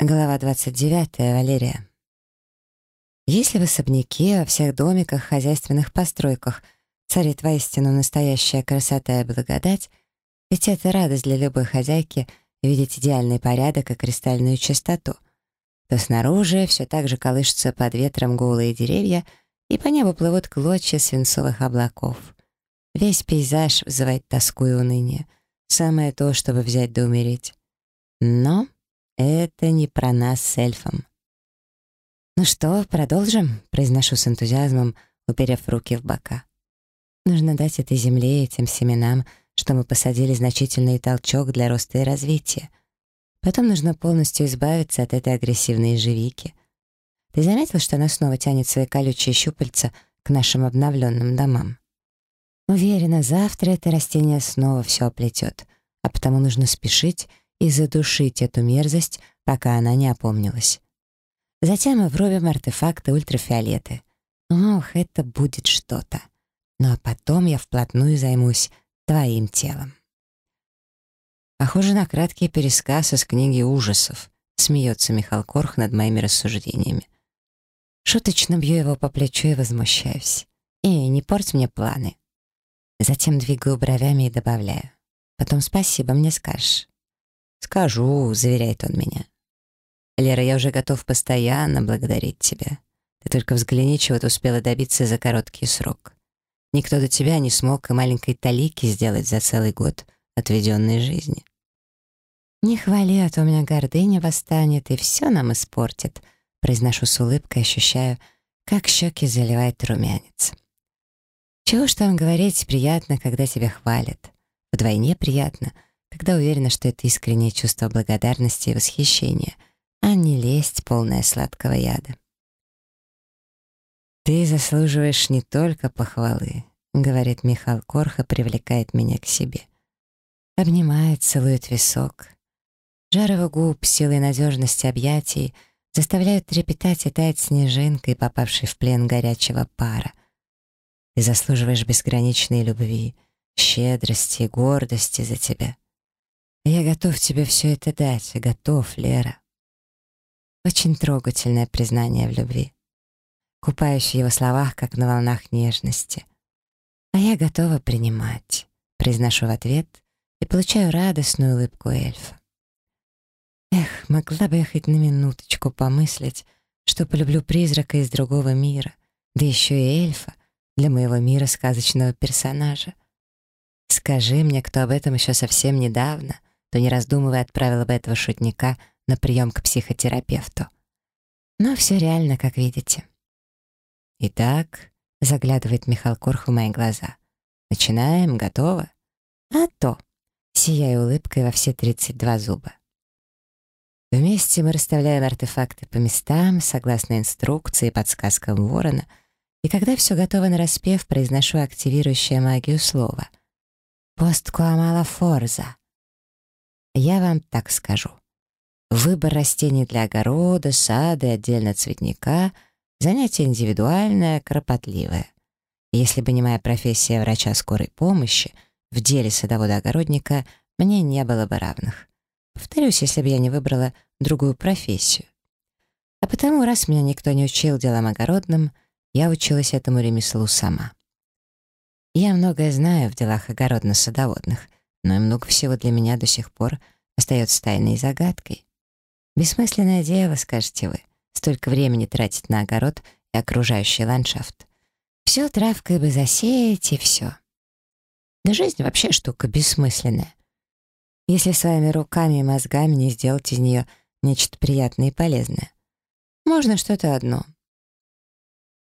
Глава 29. Валерия. Если в особняке, во всех домиках, хозяйственных постройках царит воистину настоящая красота и благодать, ведь это радость для любой хозяйки видеть идеальный порядок и кристальную чистоту, то снаружи все так же колышутся под ветром голые деревья, и по небу плывут клочья свинцовых облаков. Весь пейзаж вызывает тоску и уныние. Самое то, чтобы взять да умереть. Но это не про нас с эльфом. «Ну что, продолжим?» — произношу с энтузиазмом, уперев руки в бока. Нужно дать этой земле этим семенам, что мы посадили значительный толчок для роста и развития. Потом нужно полностью избавиться от этой агрессивной ежевики. Ты заметил, что она снова тянет свои колючие щупальца к нашим обновленным домам? Уверена, завтра это растение снова все оплетет, а потому нужно спешить и задушить эту мерзость, пока она не опомнилась. Затем мы врубим артефакты ультрафиолеты. Ох, это будет что-то. Ну а потом я вплотную займусь твоим телом. Похоже на краткий пересказ из книги ужасов. Смеется Михаил Корх над моими рассуждениями. Шуточно бью его по плечу и возмущаюсь. «Эй, не порть мне планы». Затем двигаю бровями и добавляю. «Потом спасибо мне скажешь». «Скажу», — заверяет он меня. «Лера, я уже готов постоянно благодарить тебя. Ты только взгляни, чего ты успела добиться за короткий срок. Никто до тебя не смог и маленькой талики сделать за целый год отведенной жизни». «Не хвали, а то у меня гордыня восстанет и все нам испортит», произношу с улыбкой, ощущаю, как щеки заливает румянец. Чего ж там говорить, приятно, когда тебя хвалят. Вдвойне приятно — когда уверена, что это искреннее чувство благодарности и восхищения, а не лесть, полная сладкого яда. «Ты заслуживаешь не только похвалы», — говорит Михаил Корха, привлекает меня к себе. Обнимает, целует висок. Жар его губ, силой надежности объятий заставляют трепетать и таять снежинкой, попавшей в плен горячего пара. Ты заслуживаешь безграничной любви, щедрости и гордости за тебя. Я готов тебе все это дать, готов, Лера. Очень трогательное признание в любви. Купаюсь в его словах, как на волнах нежности. А я готова принимать, произношу в ответ и получаю радостную улыбку эльфа. Эх, могла бы я хоть на минуточку помыслить, что полюблю призрака из другого мира, да еще и эльфа для моего мира сказочного персонажа. Скажи мне, кто об этом еще совсем недавно, то, не раздумывая, отправила бы этого шутника на прием к психотерапевту. Но все реально, как видите. Итак, заглядывает Михаил Корх в мои глаза. Начинаем, готово? А то, сияя улыбкой во все 32 зуба. Вместе мы расставляем артефакты по местам, согласно инструкции и подсказкам ворона, и когда все готово на распев, произношу активирующее магию слова. «Посткуамала форза» Я вам так скажу. Выбор растений для огорода, сада и отдельно цветника — занятие индивидуальное, кропотливое. Если бы не моя профессия врача скорой помощи, в деле садовода-огородника мне не было бы равных. Повторюсь, если бы я не выбрала другую профессию. А потому, раз меня никто не учил делам огородным, я училась этому ремеслу сама. Я многое знаю в делах огородно-садоводных, но и много всего для меня до сих пор остается тайной загадкой. Бессмысленное дело, скажете вы, столько времени тратить на огород и окружающий ландшафт. Все травкой бы засеять, и все. Да жизнь вообще штука бессмысленная. Если своими руками и мозгами не сделать из нее нечто приятное и полезное. Можно что-то одно.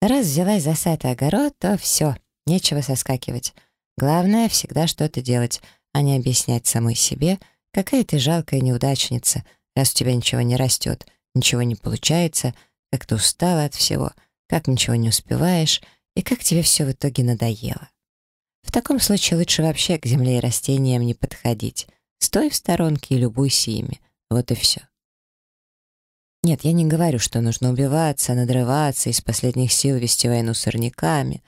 Раз взялась за сад и огород, то все, нечего соскакивать. Главное — всегда что-то делать, а не объяснять самой себе, какая ты жалкая неудачница, раз у тебя ничего не растет, ничего не получается, как ты устала от всего, как ничего не успеваешь и как тебе все в итоге надоело. В таком случае лучше вообще к земле и растениям не подходить. Стой в сторонке и любуйся ими. Вот и все. Нет, я не говорю, что нужно убиваться, надрываться, из последних сил вести войну с сорняками.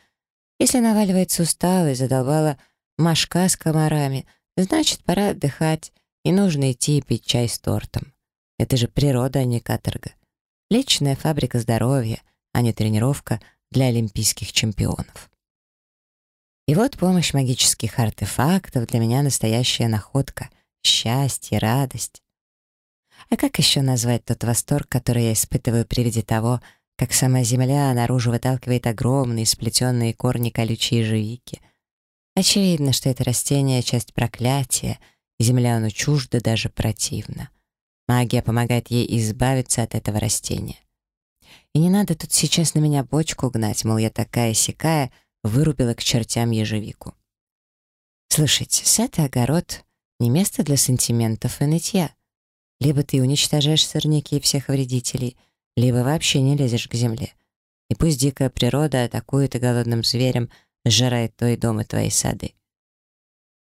Если наваливается усталость, задолбала Машка с комарами. Значит, пора отдыхать, и нужно идти и пить чай с тортом. Это же природа, а не каторга. Личная фабрика здоровья, а не тренировка для олимпийских чемпионов. И вот помощь магических артефактов для меня настоящая находка, счастье, радость. А как еще назвать тот восторг, который я испытываю при виде того, как сама земля наружу выталкивает огромные сплетенные корни колючей ежевики? Очевидно, что это растение — часть проклятия, и земля оно чуждо, даже противно. Магия помогает ей избавиться от этого растения. И не надо тут сейчас на меня бочку гнать, мол, я такая-сякая, вырубила к чертям ежевику. Слушайте, сад и огород — не место для сантиментов и нытья. Либо ты уничтожаешь сорняки и всех вредителей, либо вообще не лезешь к земле. И пусть дикая природа атакует и голодным зверем сжирает твой дом и твои сады.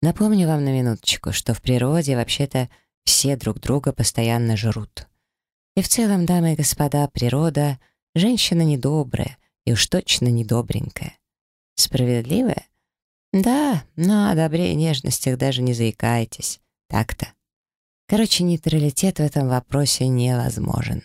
Напомню вам на минуточку, что в природе вообще-то все друг друга постоянно жрут. И в целом, дамы и господа, природа — женщина недобрая и уж точно недобренькая. Справедливая? Да, но о добре и нежностях даже не заикайтесь. Так-то. Короче, нейтралитет в этом вопросе невозможен.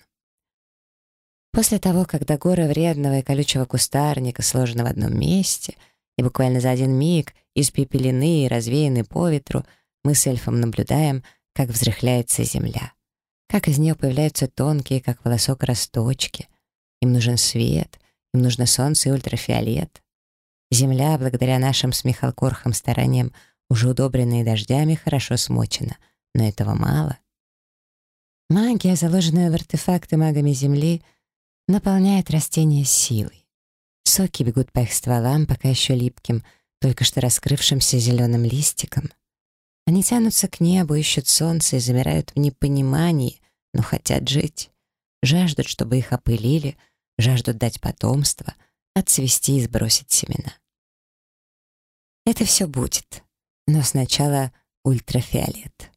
После того, когда горы вредного и колючего кустарника сложены в одном месте и буквально за один миг испепелены и развеяны по ветру, мы с эльфом наблюдаем, как взрыхляется земля, как из нее появляются тонкие, как волосок, росточки. Им нужен свет, им нужно солнце и ультрафиолет. Земля, благодаря нашим с Михалкорхом стараниям, уже удобренная дождями, хорошо смочена — но этого мало. Магия, заложенная в артефакты магами Земли, наполняет растения силой. Соки бегут по их стволам, пока еще липким, только что раскрывшимся зеленым листиком. Они тянутся к небу, ищут солнце и замирают в непонимании, но хотят жить. Жаждут, чтобы их опылили, жаждут дать потомство, отцвести и сбросить семена. Это все будет, но сначала ультрафиолет.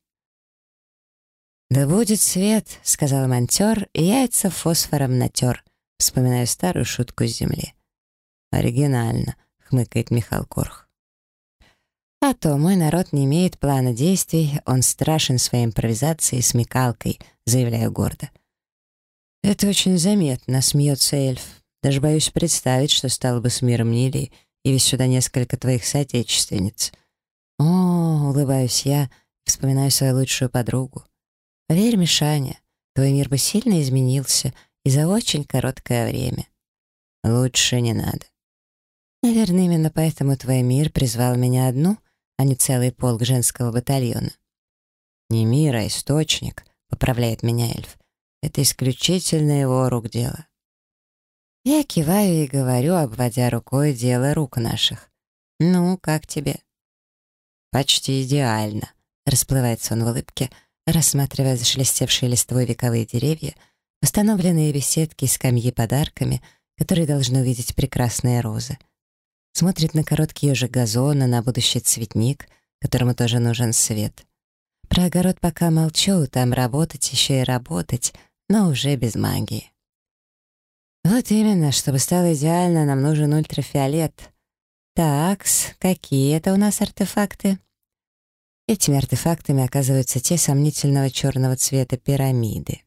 «Да будет свет», — сказал монтер, и яйца фосфором натер. Вспоминаю старую шутку с земли. «Оригинально», — хмыкает Михаил Корх. «А то мой народ не имеет плана действий, он страшен своей импровизацией и смекалкой», — заявляю гордо. «Это очень заметно», — смеется эльф. «Даже боюсь представить, что стало бы с миром Нилии, явись сюда несколько твоих соотечественниц». «О», — улыбаюсь я, вспоминаю свою лучшую подругу. Поверь, Мишаня, твой мир бы сильно изменился и за очень короткое время. Лучше не надо. Наверное, именно поэтому твой мир призвал меня одну, а не целый полк женского батальона. Не мир, а источник, поправляет меня эльф. Это исключительно его рук дело. Я киваю и говорю, обводя рукой дело рук наших. «Ну, как тебе?» «Почти идеально», — расплывается он в улыбке, — рассматривая зашелестевшие листвой вековые деревья, установленные беседки и скамьи подарками, которые должны увидеть прекрасные розы. Смотрит на короткий ежик газона, на будущий цветник, которому тоже нужен свет. Про огород пока молчу, там работать еще и работать, но уже без магии. Вот именно, чтобы стало идеально, нам нужен ультрафиолет. Такс, какие это у нас артефакты? Этими артефактами оказываются те сомнительного черного цвета пирамиды.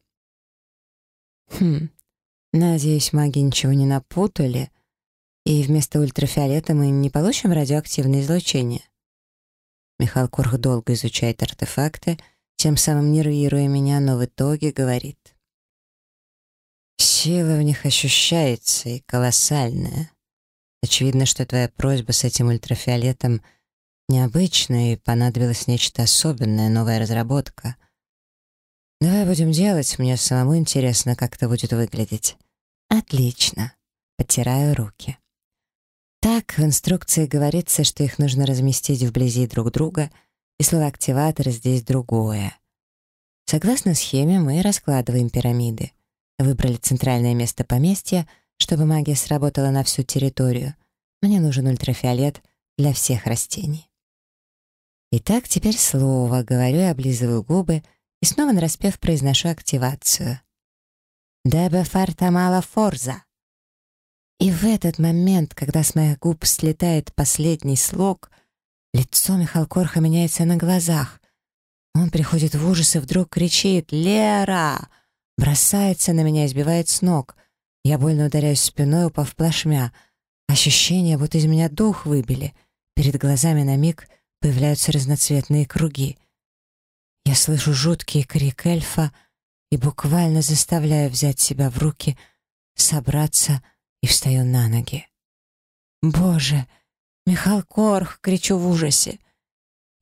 Хм, надеюсь, маги ничего не напутали, и вместо ультрафиолета мы не получим радиоактивное излучение. Михаил Корх долго изучает артефакты, тем самым нервируя меня, но в итоге говорит. Сила в них ощущается и колоссальная. Очевидно, что твоя просьба с этим ультрафиолетом — необычно и понадобилось нечто особенное, новая разработка. Давай будем делать, мне самому интересно, как это будет выглядеть. Отлично. Потираю руки. Так, в инструкции говорится, что их нужно разместить вблизи друг друга, и слово «активатор» здесь другое. Согласно схеме, мы раскладываем пирамиды. Выбрали центральное место поместья, чтобы магия сработала на всю территорию. Мне нужен ультрафиолет для всех растений. Итак, теперь слово, говорю и облизываю губы, и снова нараспев произношу активацию. «Дебе фартамала форза». И в этот момент, когда с моих губ слетает последний слог, лицо Михалкорха меняется на глазах. Он приходит в ужас и вдруг кричит «Лера!» бросается на меня и сбивает с ног. Я больно ударяюсь спиной, упав плашмя. Ощущение, будто из меня дух выбили. Перед глазами на миг появляются разноцветные круги. Я слышу жуткий крик эльфа и буквально заставляю взять себя в руки, собраться и встаю на ноги. «Боже! Михал Корх!» — кричу в ужасе.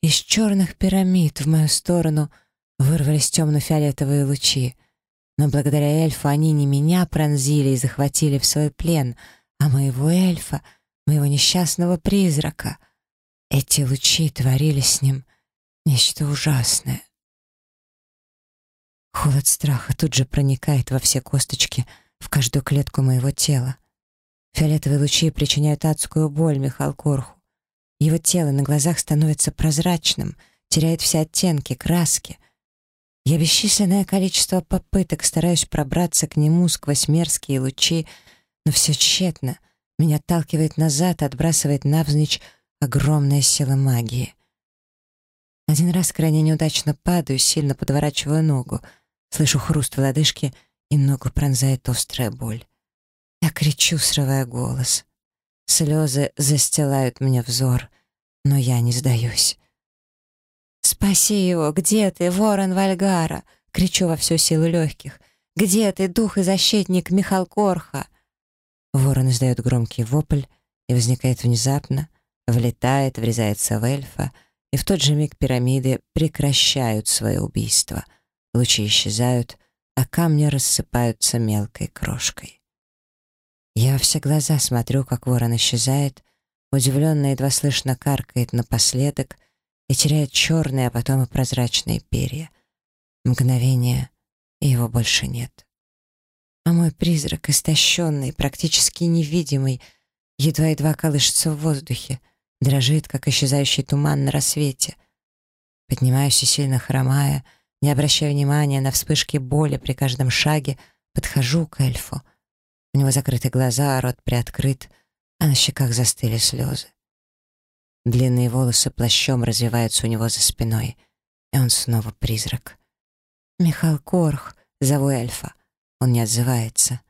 Из черных пирамид в мою сторону вырвались темно-фиолетовые лучи. Но благодаря эльфу они не меня пронзили и захватили в свой плен, а моего эльфа, моего несчастного призрака. Эти лучи творили с ним нечто ужасное. Холод страха тут же проникает во все косточки, в каждую клетку моего тела. Фиолетовые лучи причиняют адскую боль Михалкорху. Его тело на глазах становится прозрачным, теряет все оттенки, краски. Я бесчисленное количество попыток стараюсь пробраться к нему сквозь мерзкие лучи, но все тщетно. Меня отталкивает назад, отбрасывает навзничь огромная сила магии. Один раз крайне неудачно падаю, сильно подворачиваю ногу. Слышу хруст в лодыжке, и ногу пронзает острая боль. Кричу, срывая голос. Слезы застилают мне взор, но я не сдаюсь. «Спаси его! Где ты, ворон Вальгара?» — кричу во всю силу легких. «Где ты, дух и защитник Михал Корха?» Ворон издает громкий вопль и возникает внезапно, влетает, врезается в эльфа, и в тот же миг пирамиды прекращают свое убийство. Лучи исчезают, а камни рассыпаются мелкой крошкой. Я все глаза смотрю, как ворон исчезает, удивленно едва слышно каркает напоследок и теряет черные, а потом и прозрачные перья. Мгновение, и его больше нет. А мой призрак, истощенный, практически невидимый, едва-едва колышется в воздухе, дрожит, как исчезающий туман на рассвете. Поднимаюсь и сильно хромая, не обращая внимания на вспышки боли при каждом шаге, подхожу к эльфу — у него закрыты глаза, а рот приоткрыт, а на щеках застыли слезы. Длинные волосы плащом развиваются у него за спиной, и он снова призрак. «Михал Корх!» — зову эльфа. Он не отзывается.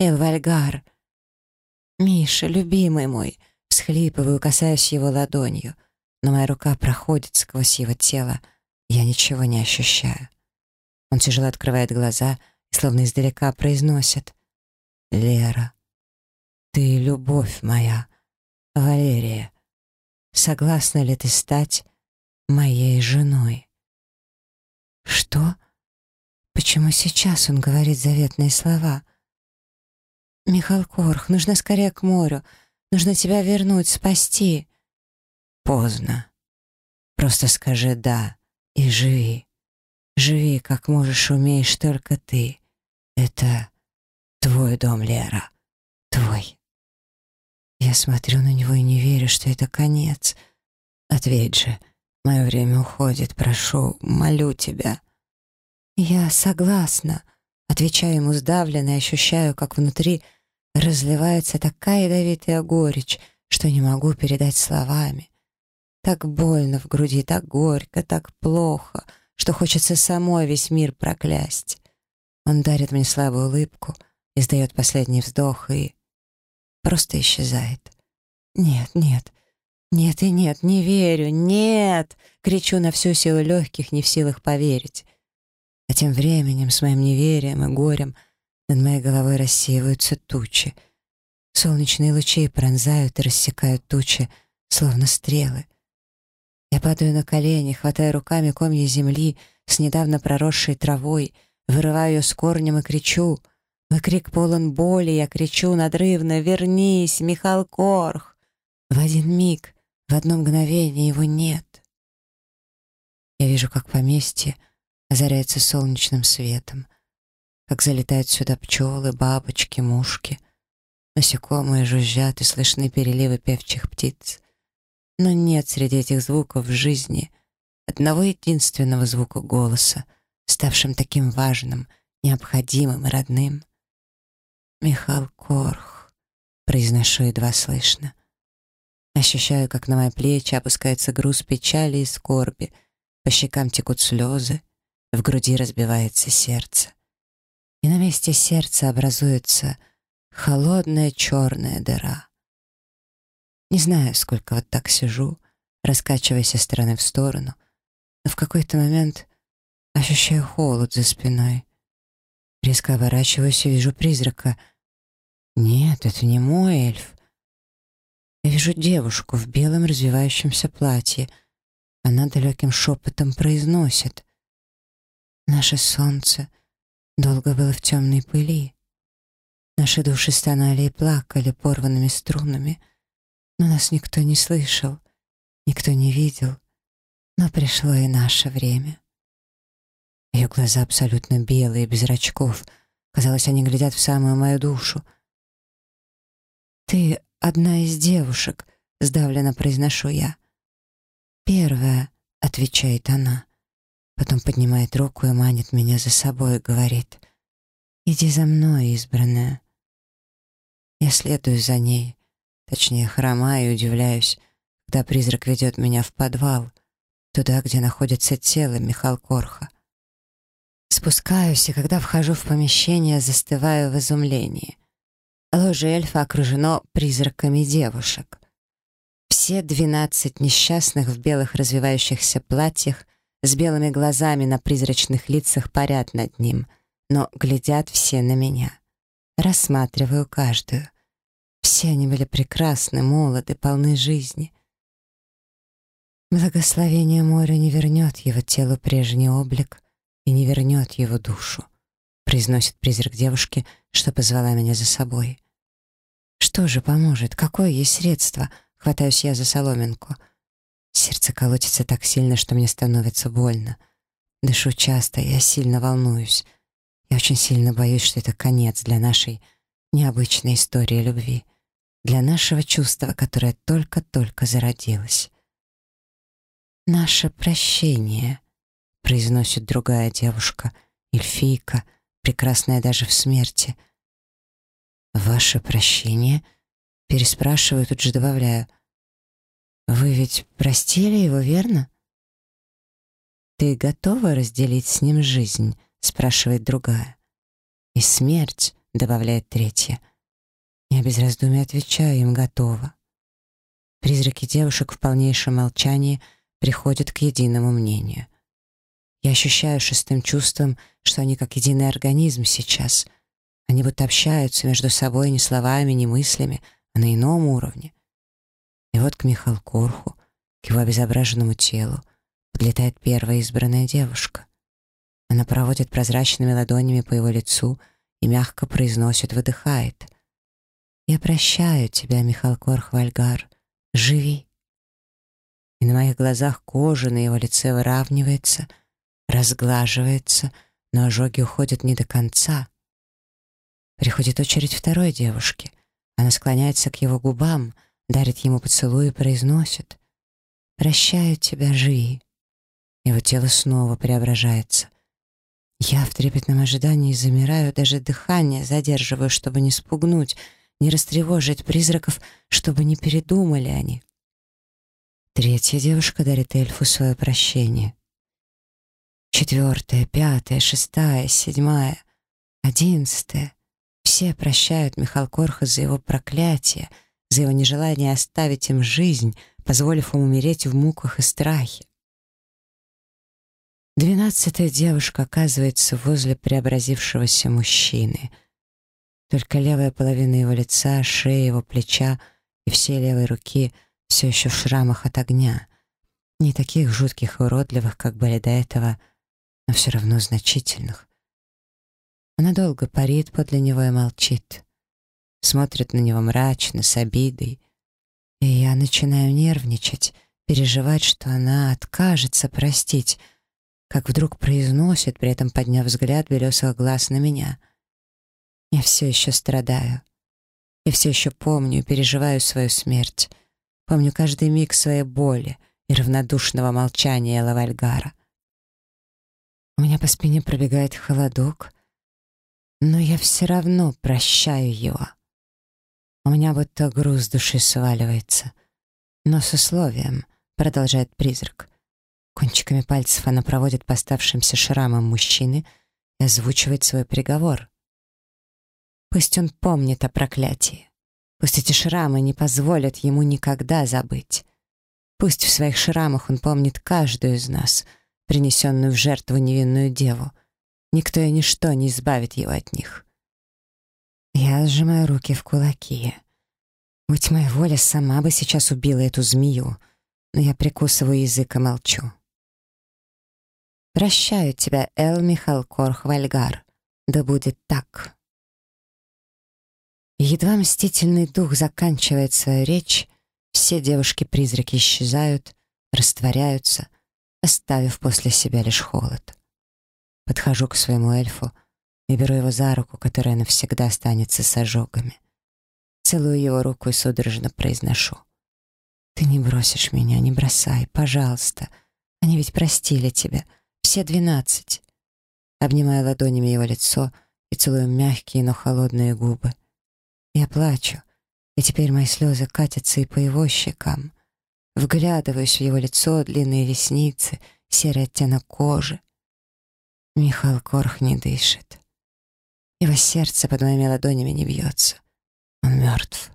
«Элвальгар!» «Миша, любимый мой!» — всхлипываю, касаясь его ладонью, но моя рука проходит сквозь его тело, я ничего не ощущаю. Он тяжело открывает глаза и словно издалека произносит Лера, ты любовь моя, Валерия. Согласна ли ты стать моей женой? Что? Почему сейчас он говорит заветные слова? Михаил Корх, нужно скорее к морю. Нужно тебя вернуть, спасти. Поздно. Просто скажи «да» и живи. Живи, как можешь, умеешь только ты. Это Твой дом, Лера. Твой. Я смотрю на него и не верю, что это конец. Ответь же. Мое время уходит. Прошу, молю тебя. Я согласна. Отвечаю ему сдавленно и ощущаю, как внутри разливается такая ядовитая горечь, что не могу передать словами. Так больно в груди, так горько, так плохо, что хочется самой весь мир проклясть. Он дарит мне слабую улыбку — издает последний вздох и просто исчезает. «Нет, нет, нет и нет, не верю, нет!» Кричу на всю силу легких, не в силах поверить. А тем временем, с моим неверием и горем, над моей головой рассеиваются тучи. Солнечные лучи пронзают и рассекают тучи, словно стрелы. Я падаю на колени, хватая руками комья земли с недавно проросшей травой, вырываю ее с корнем и кричу — мой крик полон боли, я кричу надрывно «Вернись, Михал Корх!» В один миг, в одно мгновение его нет. Я вижу, как поместье озаряется солнечным светом, как залетают сюда пчелы, бабочки, мушки. Насекомые жужжат и слышны переливы певчих птиц. Но нет среди этих звуков жизни одного единственного звука голоса, ставшим таким важным, необходимым и родным. «Михал Корх», — произношу едва слышно. Ощущаю, как на мои плечи опускается груз печали и скорби, по щекам текут слезы, в груди разбивается сердце. месте сердца образуется холодная черная дыра. Не знаю, сколько вот так сижу, раскачиваясь из стороны в сторону, но в какой-то момент ощущаю холод за спиной. Резко оборачиваюсь и вижу призрака. Нет, это не мой эльф. Я вижу девушку в белом развивающемся платье. Она далеким шепотом произносит. Наше солнце долго было в темной пыли. Наши души стонали и плакали порванными струнами, но нас никто не слышал, никто не видел, но пришло и наше время. Ее глаза абсолютно белые, без зрачков. Казалось, они глядят в самую мою душу. «Ты одна из девушек», — сдавленно произношу я. «Первая», — отвечает она. Потом поднимает руку и манит меня за собой говорит. «Иди за мной, избранная». Я следую за ней, точнее, хромаю и удивляюсь, когда призрак ведет меня в подвал, туда, где находится тело Михал Корха. Спускаюсь, и когда вхожу в помещение, застываю в изумлении. Ложе эльфа окружено призраками девушек. Все двенадцать несчастных в белых развивающихся платьях с белыми глазами на призрачных лицах парят над ним, но глядят все на меня. Рассматриваю каждую. Все они были прекрасны, молоды, полны жизни. Благословение моря не вернет его телу прежний облик, и не вернет его душу», — произносит призрак девушки, что позвала меня за собой. «Что же поможет? Какое есть средство?» — хватаюсь я за соломинку. Сердце колотится так сильно, что мне становится больно. Дышу часто, я сильно волнуюсь. Я очень сильно боюсь, что это конец для нашей необычной истории любви, для нашего чувства, которое только-только зародилось. Наше прощение — произносит другая девушка, эльфийка, прекрасная даже в смерти. «Ваше прощение?» Переспрашиваю, тут же добавляю. «Вы ведь простили его, верно?» «Ты готова разделить с ним жизнь?» спрашивает другая. «И смерть», — добавляет третья. Я без раздумий отвечаю им «готова». Призраки девушек в полнейшем молчании приходят к единому мнению. Я ощущаю шестым чувством, что они как единый организм сейчас. Они будто общаются между собой не словами, не мыслями, а на ином уровне. И вот к Михалу Корху, к его обезображенному телу, подлетает первая избранная девушка. Она проводит прозрачными ладонями по его лицу и мягко произносит, выдыхает. «Я прощаю тебя, Михал Корх Вальгар. Живи!» И на моих глазах кожа на его лице выравнивается — разглаживается, но ожоги уходят не до конца. Приходит очередь второй девушки. Она склоняется к его губам, дарит ему поцелуй и произносит «Прощаю тебя, живи». Его тело снова преображается. Я в трепетном ожидании замираю, даже дыхание задерживаю, чтобы не спугнуть, не растревожить призраков, чтобы не передумали они. Третья девушка дарит эльфу свое прощение. Четвертая, пятая, шестая, седьмая, одиннадцатая. Все прощают Михал Корха за его проклятие, за его нежелание оставить им жизнь, позволив им умереть в муках и страхе. Двенадцатая девушка оказывается возле преобразившегося мужчины. Только левая половина его лица, шея его плеча и все левой руки все еще в шрамах от огня. Не таких жутких и уродливых, как были до этого, — но все равно значительных. Она долго парит подле него и молчит. Смотрит на него мрачно, с обидой. И я начинаю нервничать, переживать, что она откажется простить, как вдруг произносит, при этом подняв взгляд белесых глаз на меня. Я все еще страдаю. Я все еще помню и переживаю свою смерть. Помню каждый миг своей боли и равнодушного молчания Лавальгара. У меня по спине пробегает холодок, но я все равно прощаю его. У меня будто груз души сваливается. Но с условием, продолжает призрак. Кончиками пальцев она проводит по оставшимся шрамам мужчины и озвучивает свой приговор. Пусть он помнит о проклятии. Пусть эти шрамы не позволят ему никогда забыть. Пусть в своих шрамах он помнит каждую из нас, принесенную в жертву невинную деву. Никто и ничто не избавит его от них. Я сжимаю руки в кулаки. Будь моя воля, сама бы сейчас убила эту змею, но я прикусываю язык и молчу. Прощаю тебя, Эл Михалкор Хвальгар. Да будет так. Едва мстительный дух заканчивает свою речь, все девушки-призраки исчезают, растворяются, оставив после себя лишь холод. Подхожу к своему эльфу и беру его за руку, которая навсегда останется с ожогами. Целую его руку и судорожно произношу. «Ты не бросишь меня, не бросай, пожалуйста. Они ведь простили тебя. Все двенадцать». Обнимаю ладонями его лицо и целую мягкие, но холодные губы. Я плачу, и теперь мои слезы катятся и по его щекам. Вглядываюсь в его лицо, длинные ресницы, серый оттенок кожи. Михаил Корх не дышит. Его сердце под моими ладонями не бьется. Он мертв.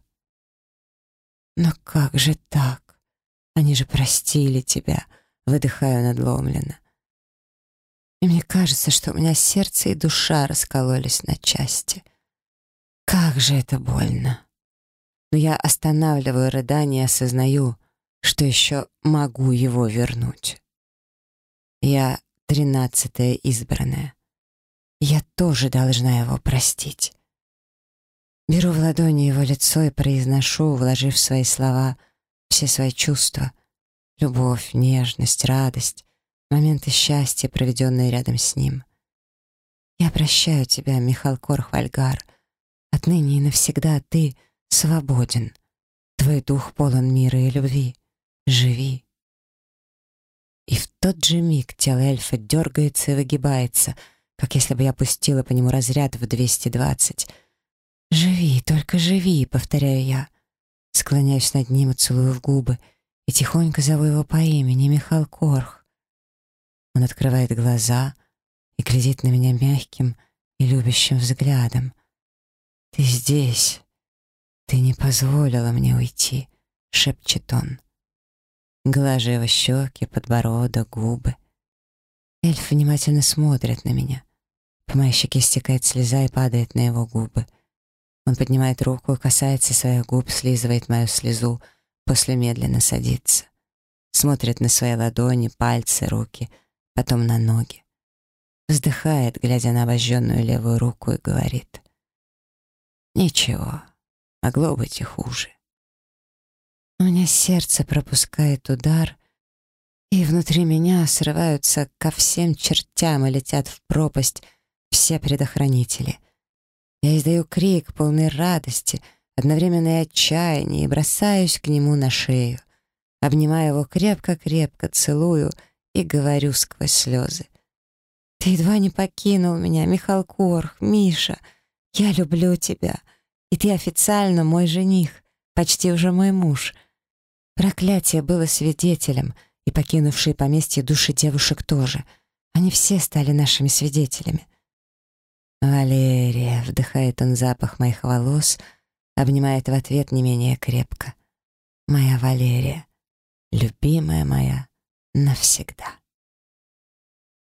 Но как же так? Они же простили тебя, выдыхаю надломленно. И мне кажется, что у меня сердце и душа раскололись на части. Как же это больно. Но я останавливаю рыдание и осознаю, что еще могу его вернуть. Я тринадцатая избранная. Я тоже должна его простить. Беру в ладони его лицо и произношу, вложив в свои слова все свои чувства. Любовь, нежность, радость, моменты счастья, проведенные рядом с ним. Я прощаю тебя, Михалкор Хвальгар. Отныне и навсегда ты свободен. Твой дух полон мира и любви. Живи. И в тот же миг тело эльфа дергается и выгибается, как если бы я пустила по нему разряд в 220. «Живи, только живи», — повторяю я. Склоняюсь над ним и целую в губы, и тихонько зову его по имени Михал Корх. Он открывает глаза и глядит на меня мягким и любящим взглядом. «Ты здесь. Ты не позволила мне уйти», — шепчет он. Глажу его щеки, подбородок, губы. Эльф внимательно смотрит на меня. По моей щеке стекает слеза и падает на его губы. Он поднимает руку касается своих губ, слизывает мою слезу, после медленно садится. Смотрит на свои ладони, пальцы, руки, потом на ноги. Вздыхает, глядя на обожженную левую руку, и говорит. «Ничего, могло быть и хуже». У меня сердце пропускает удар, и внутри меня срываются ко всем чертям и летят в пропасть все предохранители. Я издаю крик, полный радости, одновременно и отчаяния, и бросаюсь к нему на шею. Обнимаю его крепко-крепко, целую и говорю сквозь слезы. «Ты едва не покинул меня, Михал Корх, Миша. Я люблю тебя, и ты официально мой жених, почти уже мой муж». Проклятие было свидетелем, и покинувшие поместье души девушек тоже. Они все стали нашими свидетелями. «Валерия», — вдыхает он запах моих волос, обнимает в ответ не менее крепко. «Моя Валерия, любимая моя навсегда».